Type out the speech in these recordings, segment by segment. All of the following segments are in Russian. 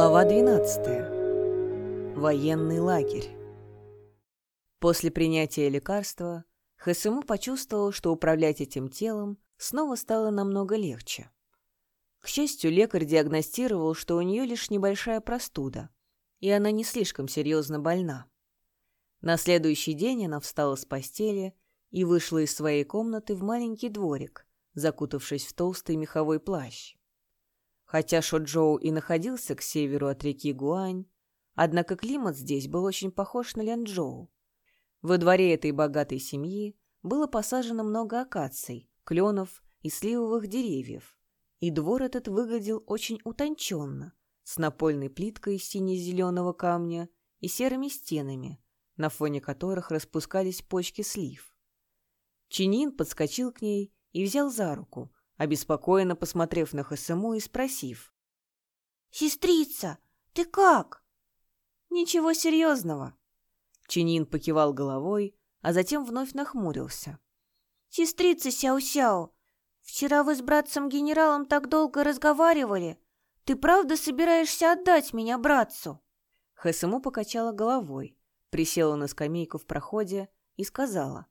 Глава 12. Военный лагерь. После принятия лекарства ХСМУ почувствовал, что управлять этим телом снова стало намного легче. К счастью, лекарь диагностировал, что у нее лишь небольшая простуда, и она не слишком серьезно больна. На следующий день она встала с постели и вышла из своей комнаты в маленький дворик, закутавшись в толстый меховой плащ. Хотя Шоджоу и находился к северу от реки Гуань, однако климат здесь был очень похож на Лянчжоу. Во дворе этой богатой семьи было посажено много акаций, кленов и сливовых деревьев, и двор этот выглядел очень утонченно, с напольной плиткой из сине-зеленого камня и серыми стенами, на фоне которых распускались почки слив. Чинин подскочил к ней и взял за руку, обеспокоенно посмотрев на ХСМУ и спросив. «Сестрица, ты как?» «Ничего серьезного». Чинин покивал головой, а затем вновь нахмурился. «Сестрица Сяо-Сяо, вчера вы с братцем-генералом так долго разговаривали. Ты правда собираешься отдать меня братцу?» ХСМУ покачала головой, присела на скамейку в проходе и сказала.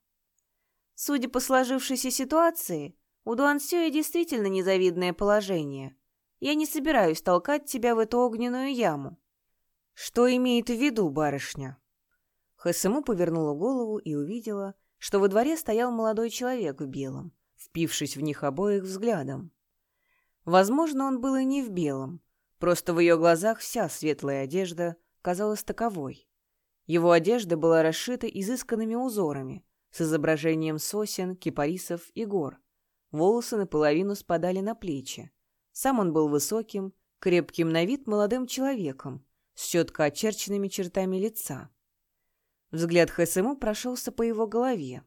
«Судя по сложившейся ситуации, у Дуан Сюэ действительно незавидное положение. Я не собираюсь толкать тебя в эту огненную яму. Что имеет в виду барышня? Хэсэму повернула голову и увидела, что во дворе стоял молодой человек в белом, впившись в них обоих взглядом. Возможно, он был и не в белом, просто в ее глазах вся светлая одежда казалась таковой. Его одежда была расшита изысканными узорами с изображением сосен, кипарисов и гор. Волосы наполовину спадали на плечи. Сам он был высоким, крепким на вид молодым человеком, с четко очерченными чертами лица. Взгляд ХСМУ прошелся по его голове.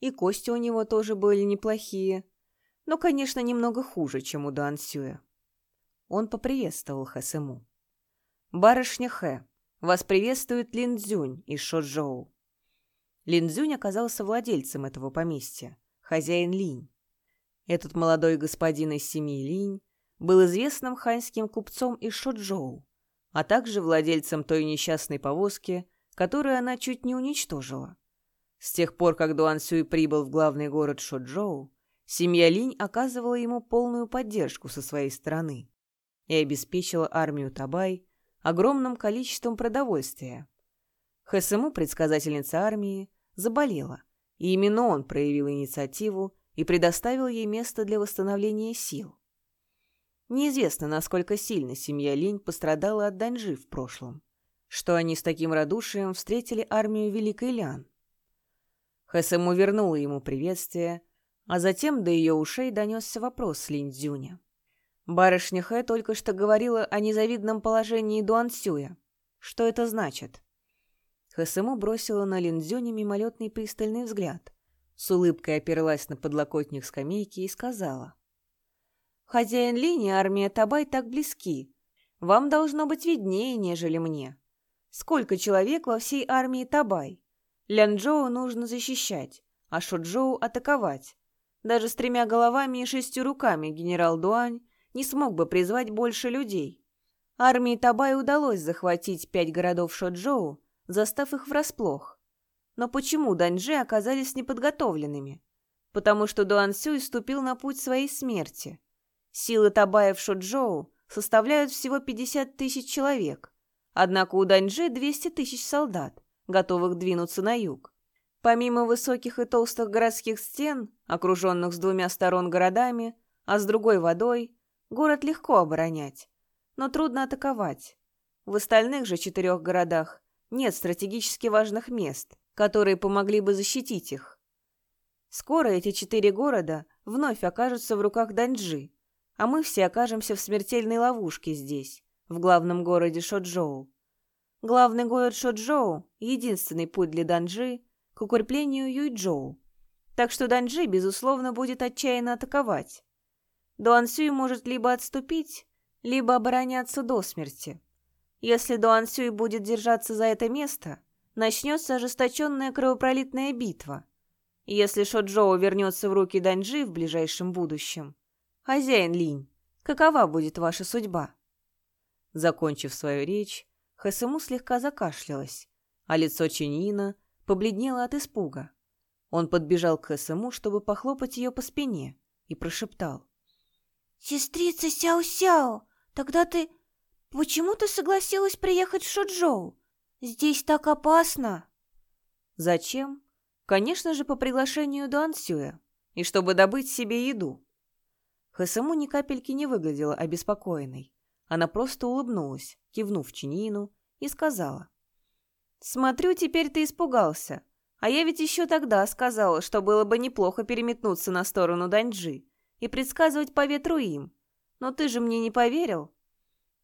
И кости у него тоже были неплохие, но, конечно, немного хуже, чем у Дуан Сюэ. Он поприветствовал Хэ Сыму. «Барышня Хэ, вас приветствует Лин Цзюнь из Шочжоу». Лин Цзюнь оказался владельцем этого поместья, хозяин Линь. Этот молодой господин из семьи Линь был известным ханьским купцом из Шочжоу, а также владельцем той несчастной повозки, которую она чуть не уничтожила. С тех пор, как Дуан Сюй прибыл в главный город Шочжоу, семья Линь оказывала ему полную поддержку со своей стороны и обеспечила армию Табай огромным количеством продовольствия. ХСМУ, предсказательница армии, заболела, и именно он проявил инициативу и предоставил ей место для восстановления сил. Неизвестно, насколько сильно семья Линь пострадала от Даньжи в прошлом, что они с таким радушием встретили армию Великой Лян. Хэсэму вернула ему приветствие, а затем до ее ушей донесся вопрос Линь Цзюня. Барышня Хэ только что говорила о незавидном положении Дуан Сюя. Что это значит? Хэсэму бросила на Лин Цзюня мимолетный пристальный взгляд, с улыбкой оперлась на подлокотник скамейки и сказала. «Хозяин линии армия Табай так близки. Вам должно быть виднее, нежели мне. Сколько человек во всей армии Табай? Лянчжоу нужно защищать, а Шоджоу атаковать. Даже с тремя головами и шестью руками генерал Дуань не смог бы призвать больше людей. Армии Табай удалось захватить пять городов Шоджоу, застав их врасплох. Но почему Даньжи оказались неподготовленными? Потому что Дуан Сюй ступил на путь своей смерти. Силы Табаев Шоджоу составляют всего 50 тысяч человек, однако у Даньжи 200 тысяч солдат, готовых двинуться на юг. Помимо высоких и толстых городских стен, окруженных с двумя сторон городами, а с другой водой, город легко оборонять, но трудно атаковать. В остальных же четырех городах нет стратегически важных мест, которые помогли бы защитить их. Скоро эти четыре города вновь окажутся в руках Даньджи, а мы все окажемся в смертельной ловушке здесь, в главном городе Шоджоу. Главный город Шоджоу — единственный путь для Даньджи к укреплению Юйчжоу, так что Даньджи, безусловно, будет отчаянно атаковать. Дуан Сюй может либо отступить, либо обороняться до смерти. Если Дуан Сюй будет держаться за это место — начнется ожесточенная кровопролитная битва. Если Шоджоу вернется в руки Даньжи в ближайшем будущем, хозяин Линь, какова будет ваша судьба? Закончив свою речь, Хэсэму слегка закашлялась, а лицо Чиньина побледнело от испуга. Он подбежал к Хэсэму, чтобы похлопать ее по спине, и прошептал. «Сестрица Сяо-Сяо, тогда ты... Почему ты согласилась приехать в Шуджоу? Здесь так опасно!» «Зачем? Конечно же, по приглашению Дуан Сюя, и чтобы добыть себе еду». Хэсэму ни капельки не выглядела обеспокоенной. Она просто улыбнулась, кивнув Чинину, и сказала. «Смотрю, теперь ты испугался. А я ведь еще тогда сказала, что было бы неплохо переметнуться на сторону Даньджи и предсказывать по ветру им. Но ты же мне не поверил?»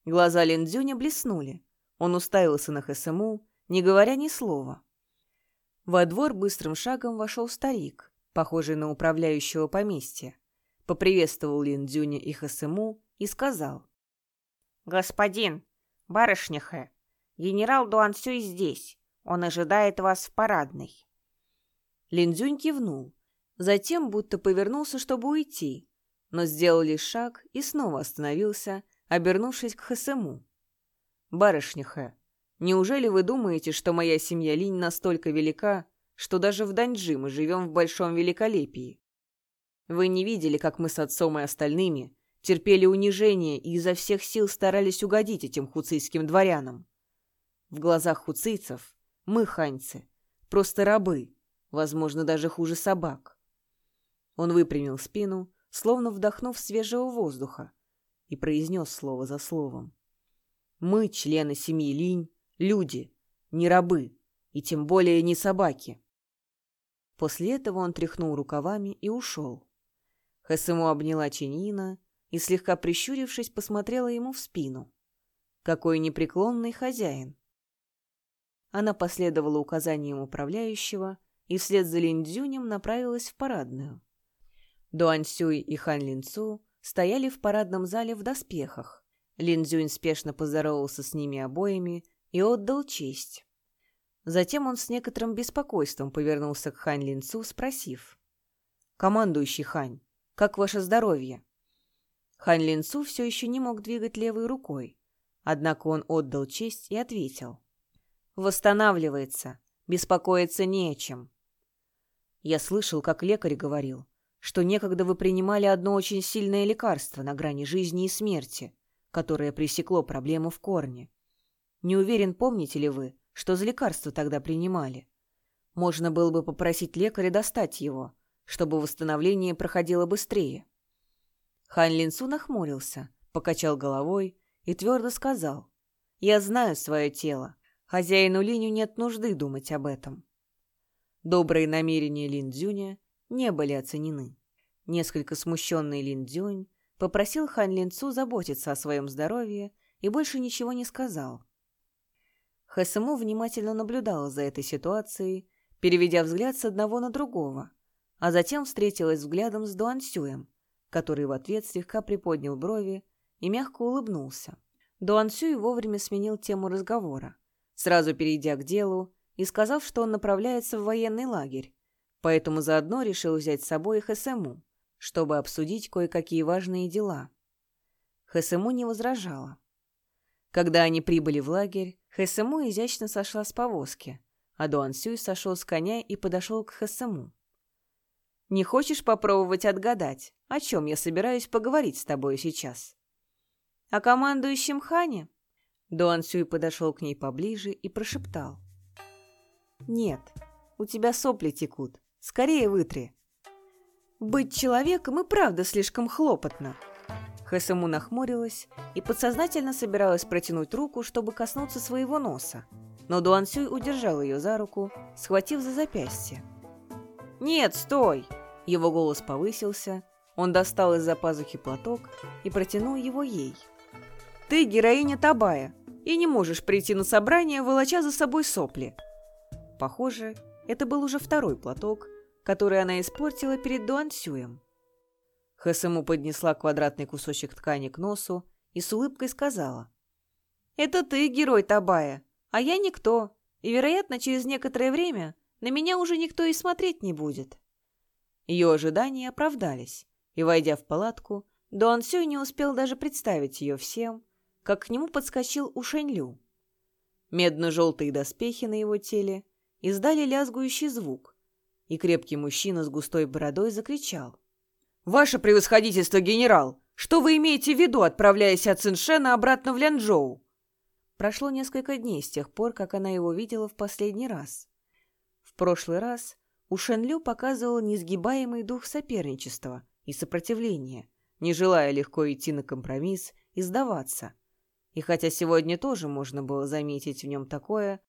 Глаза Линдзюня блеснули. Он уставился на ХСМУ, не говоря ни слова. Во двор быстрым шагом вошел старик, похожий на управляющего поместья. Поприветствовал Линдзюня и ХСМУ и сказал. «Господин, барышня Хэ, генерал Дуан Сюй здесь. Он ожидает вас в парадной». Линдзюнь кивнул. Затем будто повернулся, чтобы уйти, но сделал лишь шаг и снова остановился, обернувшись к Хэсэму. «Барышня Хэ, неужели вы думаете, что моя семья Линь настолько велика, что даже в Даньджи мы живем в большом великолепии? Вы не видели, как мы с отцом и остальными терпели унижение и изо всех сил старались угодить этим хуцийским дворянам? В глазах хуцийцев мы, ханьцы, просто рабы, возможно, даже хуже собак. Он выпрямил спину, словно вдохнув свежего воздуха, и произнес слово за словом. «Мы, члены семьи Линь, люди, не рабы, и тем более не собаки». После этого он тряхнул рукавами и ушел. Хэсэму обняла Чинина и, слегка прищурившись, посмотрела ему в спину. Какой непреклонный хозяин! Она последовала указаниям управляющего и вслед за Линдзюнем направилась в парадную. Дуань Сюй и Хан Линцу стояли в парадном зале в доспехах. Линдзюнь спешно поздоровался с ними обоими и отдал честь. Затем он с некоторым беспокойством повернулся к Хань Линцу, спросив. «Командующий Хань, как ваше здоровье?» Хань Линцу все еще не мог двигать левой рукой, однако он отдал честь и ответил. «Восстанавливается. Беспокоиться не о чем. Я слышал, как лекарь говорил, что некогда вы принимали одно очень сильное лекарство на грани жизни и смерти, которое пресекло проблему в корне. Не уверен, помните ли вы, что за лекарство тогда принимали. Можно было бы попросить лекаря достать его, чтобы восстановление проходило быстрее. Хан Линсу нахмурился, покачал головой и твердо сказал, «Я знаю свое тело. Хозяину Линю нет нужды думать об этом». Добрые намерения Лин Цзюня не были оценены. Несколько смущенный Лин Цзюнь попросил Хан Линцу заботиться о своем здоровье и больше ничего не сказал. Хэсэму внимательно наблюдала за этой ситуацией, переведя взгляд с одного на другого, а затем встретилась взглядом с Дуан Сюем, который в ответ слегка приподнял брови и мягко улыбнулся. Дуан Сюй вовремя сменил тему разговора, сразу перейдя к делу и сказав, что он направляется в военный лагерь, поэтому заодно решил взять с собой ХСМУ, чтобы обсудить кое-какие важные дела. ХСМУ не возражала. Когда они прибыли в лагерь, ХСМУ изящно сошла с повозки, а Дуан Сюй сошел с коня и подошел к ХСМУ. «Не хочешь попробовать отгадать, о чем я собираюсь поговорить с тобой сейчас?» «О командующем Хане?» Дуан Сюй подошел к ней поближе и прошептал. «Нет, у тебя сопли текут. Скорее вытри». «Быть человеком и правда слишком хлопотно». Хэсэму нахмурилась и подсознательно собиралась протянуть руку, чтобы коснуться своего носа. Но Дуан Сюй удержал ее за руку, схватив за запястье. «Нет, стой!» Его голос повысился. Он достал из-за пазухи платок и протянул его ей. «Ты героиня Табая и не можешь прийти на собрание, волоча за собой сопли. Похоже, это был уже второй платок, который она испортила перед Дуансюем. Хэсэму поднесла квадратный кусочек ткани к носу и с улыбкой сказала. «Это ты, герой Табая, а я никто, и, вероятно, через некоторое время на меня уже никто и смотреть не будет». Ее ожидания оправдались, и, войдя в палатку, Дуан Сюй не успел даже представить ее всем, как к нему подскочил Ушенлю. Медно-желтые доспехи на его теле издали лязгующий звук, и крепкий мужчина с густой бородой закричал. «Ваше превосходительство, генерал! Что вы имеете в виду, отправляясь от Циншена обратно в Лянчжоу?» Прошло несколько дней с тех пор, как она его видела в последний раз. В прошлый раз у Шенлю показывал несгибаемый дух соперничества и сопротивления, не желая легко идти на компромисс и сдаваться. И хотя сегодня тоже можно было заметить в нем такое,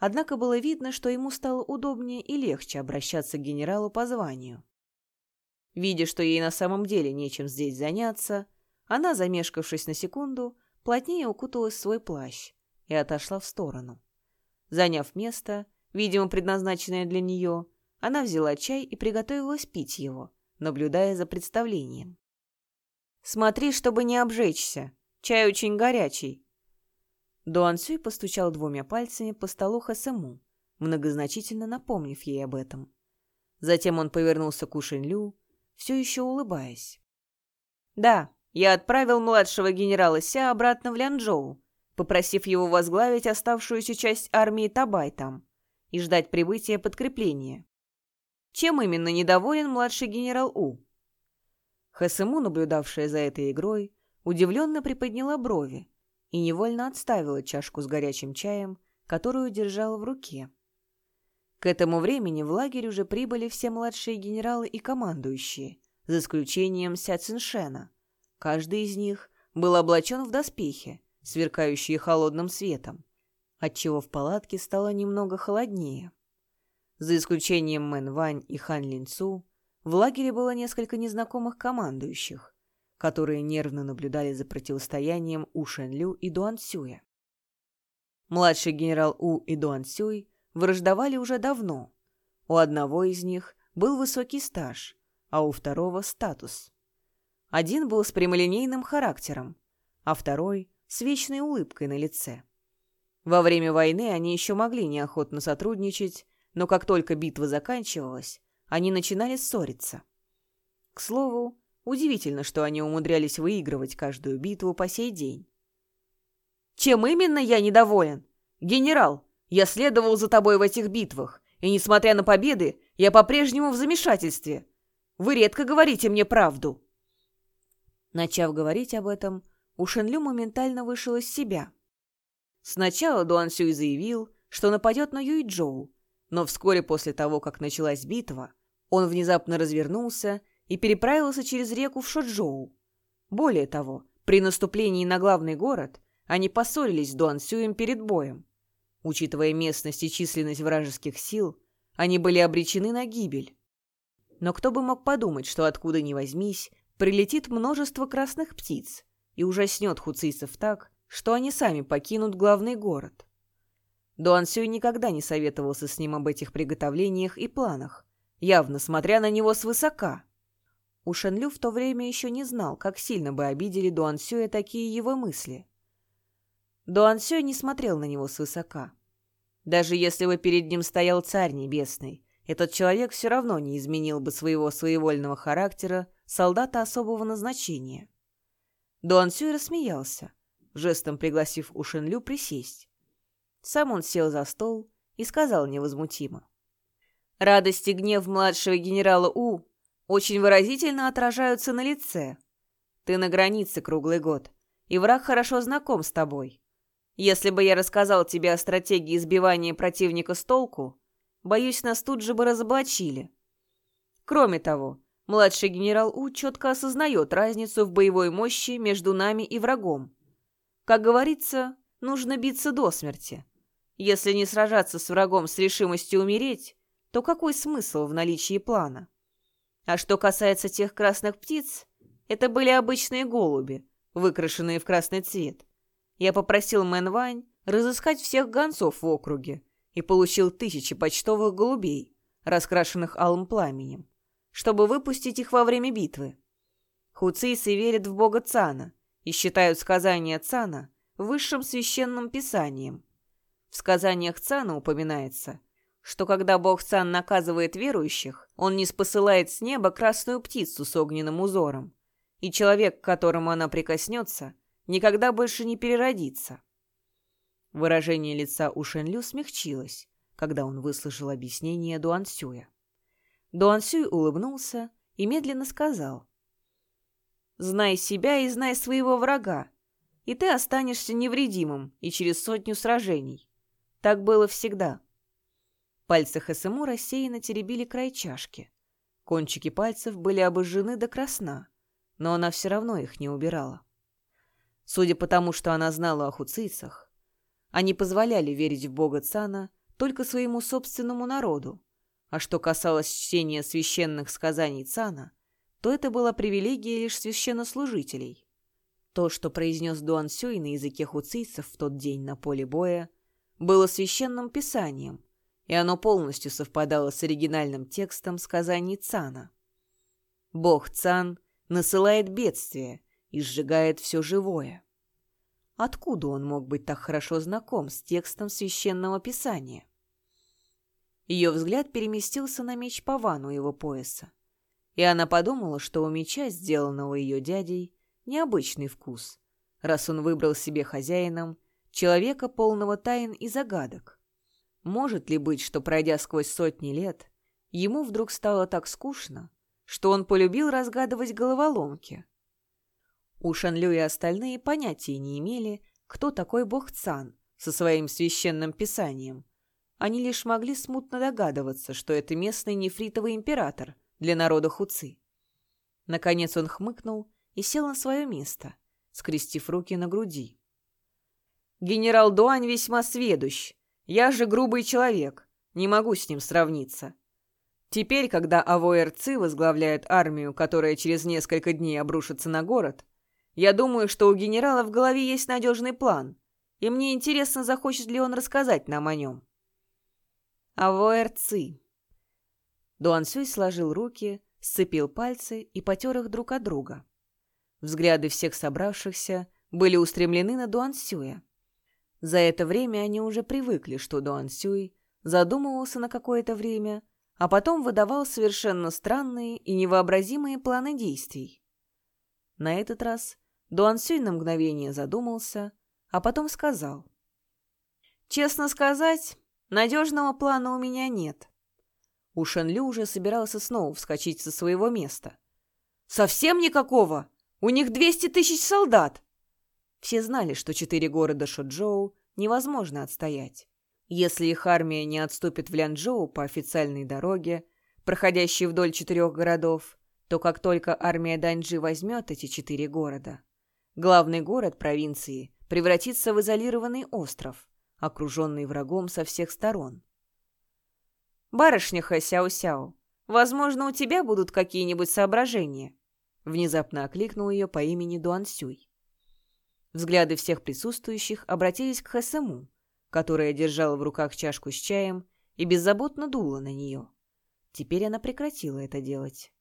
однако было видно, что ему стало удобнее и легче обращаться к генералу по званию. Видя, что ей на самом деле нечем здесь заняться, она, замешкавшись на секунду, плотнее укуталась в свой плащ и отошла в сторону. Заняв место, видимо, предназначенное для нее, она взяла чай и приготовилась пить его, наблюдая за представлением. «Смотри, чтобы не обжечься. Чай очень горячий». Дуан Сюй постучал двумя пальцами по столу Хэсэму, многозначительно напомнив ей об этом. Затем он повернулся к Ушинлю, все еще улыбаясь. «Да, я отправил младшего генерала Ся обратно в Лянчжоу, попросив его возглавить оставшуюся часть армии Табай там и ждать прибытия подкрепления. Чем именно недоволен младший генерал У? Хэсэму, наблюдавшая за этой игрой, удивленно приподняла брови и невольно отставила чашку с горячим чаем, которую держала в руке. К этому времени в лагерь уже прибыли все младшие генералы и командующие, за исключением Ся Циншена. Каждый из них был облачен в доспехи, сверкающие холодным светом, отчего в палатке стало немного холоднее. За исключением Мэн Вань и Хан Линцу, в лагере было несколько незнакомых командующих, которые нервно наблюдали за противостоянием У Шен Лю и Дуан Сюя. Младший генерал У и Дуан Сюй враждовали уже давно. У одного из них был высокий стаж, а у второго — статус. Один был с прямолинейным характером, а второй — с вечной улыбкой на лице. Во время войны они еще могли неохотно сотрудничать, но как только битва заканчивалась, они начинали ссориться. К слову, удивительно, что они умудрялись выигрывать каждую битву по сей день. «Чем именно я недоволен? Генерал, я следовал за тобой в этих битвах, и, несмотря на победы, я по-прежнему в замешательстве. Вы редко говорите мне правду». Начав говорить об этом, Ушенлю моментально вышел из себя. Сначала Дуан Сюй заявил, что нападет на Юйчжоу, но вскоре после того, как началась битва, он внезапно развернулся и переправился через реку в Шоджоу. Более того, при наступлении на главный город они поссорились с Дуансюем перед боем. Учитывая местность и численность вражеских сил, они были обречены на гибель. Но кто бы мог подумать, что откуда ни возьмись, прилетит множество красных птиц и ужаснет хуцийцев так, что они сами покинут главный город. Дуан Сюй никогда не советовался с ним об этих приготовлениях и планах, явно смотря на него свысока. У Шенлю в то время еще не знал, как сильно бы обидели Дуан Сюя такие его мысли. Дуан Сюй не смотрел на него свысока. Даже если бы перед ним стоял Царь Небесный, этот человек все равно не изменил бы своего своевольного характера солдата особого назначения. Дуан Сюй рассмеялся, жестом пригласив У Шенлю присесть. Сам он сел за стол и сказал невозмутимо. Радость и гнев младшего генерала У очень выразительно отражаются на лице. Ты на границе круглый год, и враг хорошо знаком с тобой. Если бы я рассказал тебе о стратегии избивания противника с толку, боюсь, нас тут же бы разоблачили. Кроме того, младший генерал У четко осознает разницу в боевой мощи между нами и врагом. Как говорится, нужно биться до смерти. Если не сражаться с врагом с решимостью умереть, то какой смысл в наличии плана? А что касается тех красных птиц, это были обычные голуби, выкрашенные в красный цвет. Я попросил Мэн Вань разыскать всех гонцов в округе и получил тысячи почтовых голубей, раскрашенных алым пламенем, чтобы выпустить их во время битвы. Хуцийцы верят в бога Цана и считают сказания Цана высшим священным писанием – в сказаниях Цана упоминается, что когда бог Цан наказывает верующих, он не спосылает с неба красную птицу с огненным узором, и человек, к которому она прикоснется, никогда больше не переродится. Выражение лица у Шенлю смягчилось, когда он выслушал объяснение Дуансюя. Дуансюй улыбнулся и медленно сказал. «Знай себя и знай своего врага, и ты останешься невредимым и через сотню сражений. Так было всегда». Пальцы Хасему рассеянно теребили край чашки. Кончики пальцев были обожжены до красна, но она все равно их не убирала. Судя по тому, что она знала о хуцийцах, они позволяли верить в бога Цана только своему собственному народу, а что касалось чтения священных сказаний Цана, то это была привилегия лишь священнослужителей. То, что произнес Дуан Сюй на языке хуцийцев в тот день на поле боя, было священным писанием, и оно полностью совпадало с оригинальным текстом сказаний Цана. Бог Цан насылает бедствие и сжигает все живое. Откуда он мог быть так хорошо знаком с текстом священного писания? Ее взгляд переместился на меч Павану его пояса, и она подумала, что у меча, сделанного ее дядей, необычный вкус, раз он выбрал себе хозяином человека, полного тайн и загадок. Может ли быть, что, пройдя сквозь сотни лет, ему вдруг стало так скучно, что он полюбил разгадывать головоломки? У Шанлю и остальные понятия не имели, кто такой бог Цан со своим священным писанием. Они лишь могли смутно догадываться, что это местный нефритовый император для народа Хуцы. Наконец он хмыкнул и сел на свое место, скрестив руки на груди. «Генерал Дуань весьма сведущ, я же грубый человек, не могу с ним сравниться. Теперь, когда АВОРЦ возглавляет армию, которая через несколько дней обрушится на город, я думаю, что у генерала в голове есть надежный план, и мне интересно, захочет ли он рассказать нам о нем. АВОРЦ. Дуан сложил руки, сцепил пальцы и потер их друг от друга. Взгляды всех собравшихся были устремлены на Дуан. За это время они уже привыкли, что Дуан Сюй задумывался на какое-то время, а потом выдавал совершенно странные и невообразимые планы действий. На этот раз Дуан Сюй на мгновение задумался, а потом сказал. «Честно сказать, надежного плана у меня нет». У Шенлю уже собирался снова вскочить со своего места. «Совсем никакого! У них двести тысяч солдат!» Все знали, что четыре города Шоджоу невозможно отстоять. Если их армия не отступит в Лянчжоу по официальной дороге, проходящей вдоль четырех городов, то как только армия Даньджи возьмет эти четыре города, главный город провинции превратится в изолированный остров, окруженный врагом со всех сторон. «Барышня Хэ Сяо-Сяо, возможно, у тебя будут какие-нибудь соображения?» Внезапно окликнул ее по имени Дуан Сюй. Взгляды всех присутствующих обратились к Хэсэму, которая держала в руках чашку с чаем и беззаботно дула на нее. Теперь она прекратила это делать.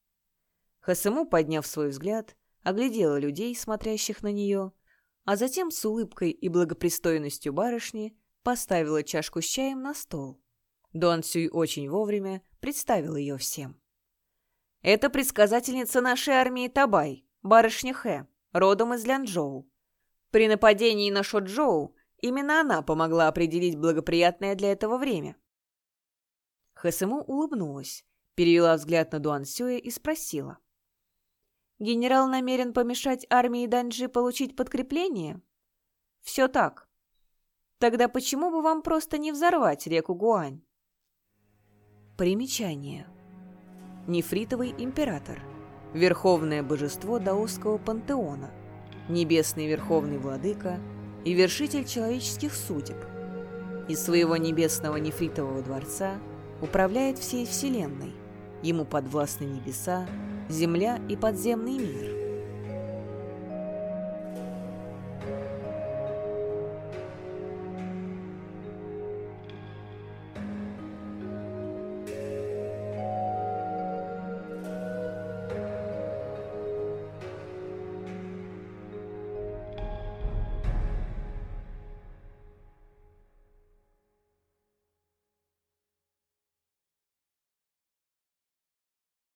Хэсэму, подняв свой взгляд, оглядела людей, смотрящих на нее, а затем с улыбкой и благопристойностью барышни поставила чашку с чаем на стол. Дуан Сюй очень вовремя представил ее всем. «Это предсказательница нашей армии Табай, барышня Хэ, родом из Лянчжоу. При нападении на Шоджоу именно она помогла определить благоприятное для этого время. Хэсэму улыбнулась, перевела взгляд на Дуан Сюэ и спросила. «Генерал намерен помешать армии Данджи получить подкрепление?» «Все так. Тогда почему бы вам просто не взорвать реку Гуань?» Примечание. Нефритовый император. Верховное божество даосского пантеона – небесный верховный владыка и вершитель человеческих судеб. Из своего небесного нефритового дворца управляет всей вселенной. Ему подвластны небеса, земля и подземный мир.